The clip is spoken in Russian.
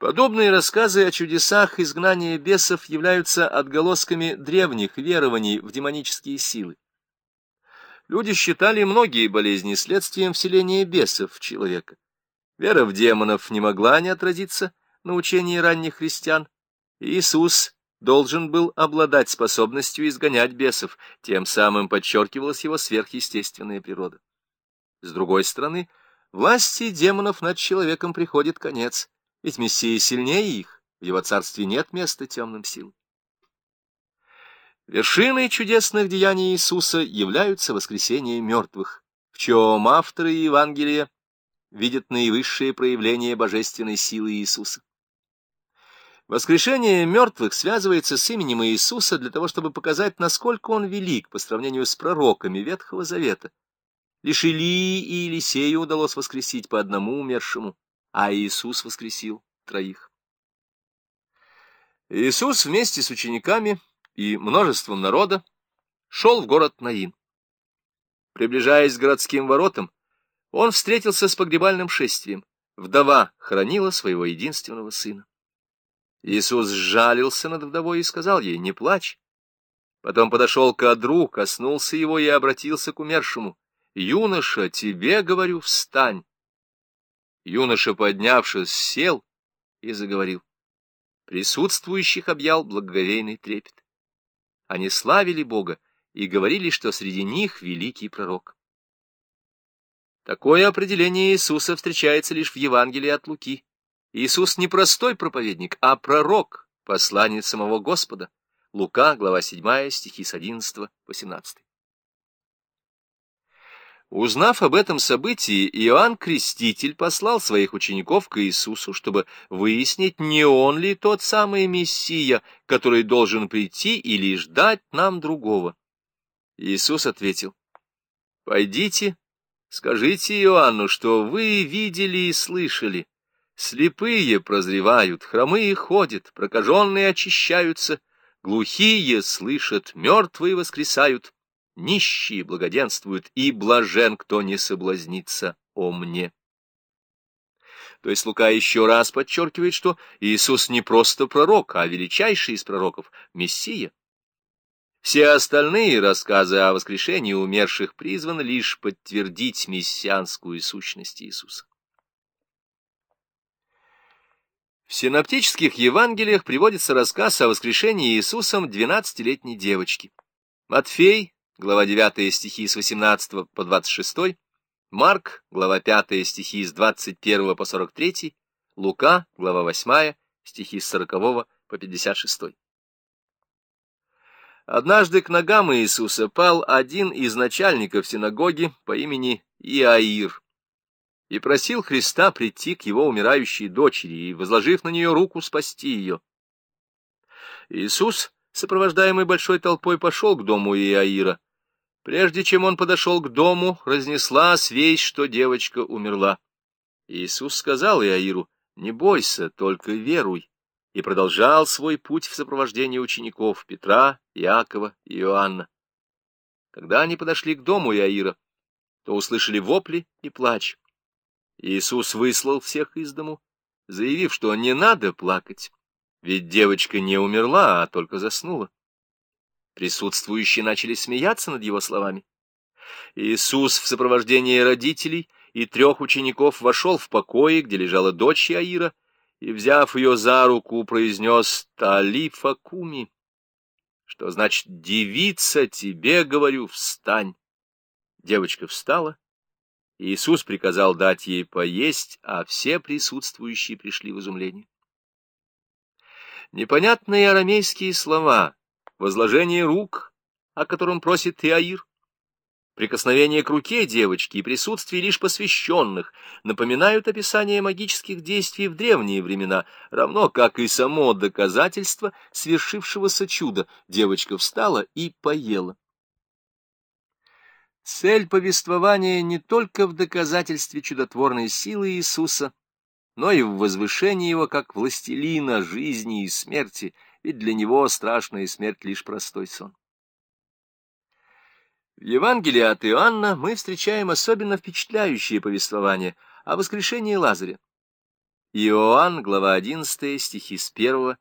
Подобные рассказы о чудесах изгнания бесов являются отголосками древних верований в демонические силы. Люди считали многие болезни следствием вселения бесов в человека. Вера в демонов не могла не отразиться на учении ранних христиан. Иисус должен был обладать способностью изгонять бесов, тем самым подчеркивалась его сверхъестественная природа. С другой стороны, власти демонов над человеком приходит конец, ведь Мессия сильнее их, в его царстве нет места темным силам. Вершиной чудесных деяний Иисуса являются воскресения мертвых, в чем авторы Евангелия видят наивысшее проявление божественной силы Иисуса. Воскрешение мертвых связывается с именем Иисуса для того, чтобы показать, насколько он велик по сравнению с пророками Ветхого Завета. Лишь Илии и Елисею удалось воскресить по одному умершему, а Иисус воскресил троих. Иисус вместе с учениками и множеством народа шел в город Наин. Приближаясь к городским воротам, он встретился с погребальным шествием. Вдова хранила своего единственного сына. Иисус сжалился над вдовой и сказал ей, не плачь. Потом подошел к одру, коснулся его и обратился к умершему. «Юноша, тебе, говорю, встань!» Юноша, поднявшись, сел и заговорил. Присутствующих объял благоговейный трепет. Они славили Бога и говорили, что среди них великий пророк. Такое определение Иисуса встречается лишь в Евангелии от Луки. Иисус не простой проповедник, а пророк, посланец самого Господа. Лука, глава 7, стихи с 11 по 17. Узнав об этом событии, Иоанн Креститель послал своих учеников к Иисусу, чтобы выяснить, не он ли тот самый Мессия, который должен прийти или ждать нам другого. Иисус ответил, «Пойдите, скажите Иоанну, что вы видели и слышали, Слепые прозревают, хромые ходят, прокаженные очищаются, глухие слышат, мертвые воскресают, нищие благоденствуют, и блажен, кто не соблазнится о мне. То есть Лука еще раз подчеркивает, что Иисус не просто пророк, а величайший из пророков — Мессия. Все остальные рассказы о воскрешении умерших призваны лишь подтвердить мессианскую сущность Иисуса. В синоптических Евангелиях приводится рассказ о воскрешении Иисусом двенадцатилетней девочки. Матфей, глава 9 стихи с 18 по 26, Марк, глава 5 стихи с 21 по 43, Лука, глава 8 стихи с 40 по 56. Однажды к ногам Иисуса пал один из начальников синагоги по имени Иаир и просил Христа прийти к его умирающей дочери и, возложив на нее руку, спасти ее. Иисус, сопровождаемый большой толпой, пошел к дому Иаира. Прежде чем он подошел к дому, разнеслась весть, что девочка умерла. Иисус сказал Иаиру, «Не бойся, только веруй», и продолжал свой путь в сопровождении учеников Петра, Иакова и Иоанна. Когда они подошли к дому Иаира, то услышали вопли и плач. Иисус выслал всех из дому, заявив, что не надо плакать, ведь девочка не умерла, а только заснула. Присутствующие начали смеяться над его словами. Иисус в сопровождении родителей и трех учеников вошел в покои, где лежала дочь Яира, и, взяв ее за руку, произнес «Талифа куми», что значит «девица, тебе, говорю, встань». Девочка встала Иисус приказал дать ей поесть, а все присутствующие пришли в изумление. Непонятные арамейские слова, возложение рук, о котором просит Иаир, прикосновение к руке девочки и присутствие лишь посвященных напоминают описание магических действий в древние времена, равно как и само доказательство свершившегося чуда. Девочка встала и поела. Цель повествования не только в доказательстве чудотворной силы Иисуса, но и в возвышении его как властелина жизни и смерти, ведь для него страшная смерть лишь простой сон. В Евангелии от Иоанна мы встречаем особенно впечатляющее повествование о воскрешении Лазаря. Иоанн, глава 11, стихи с 1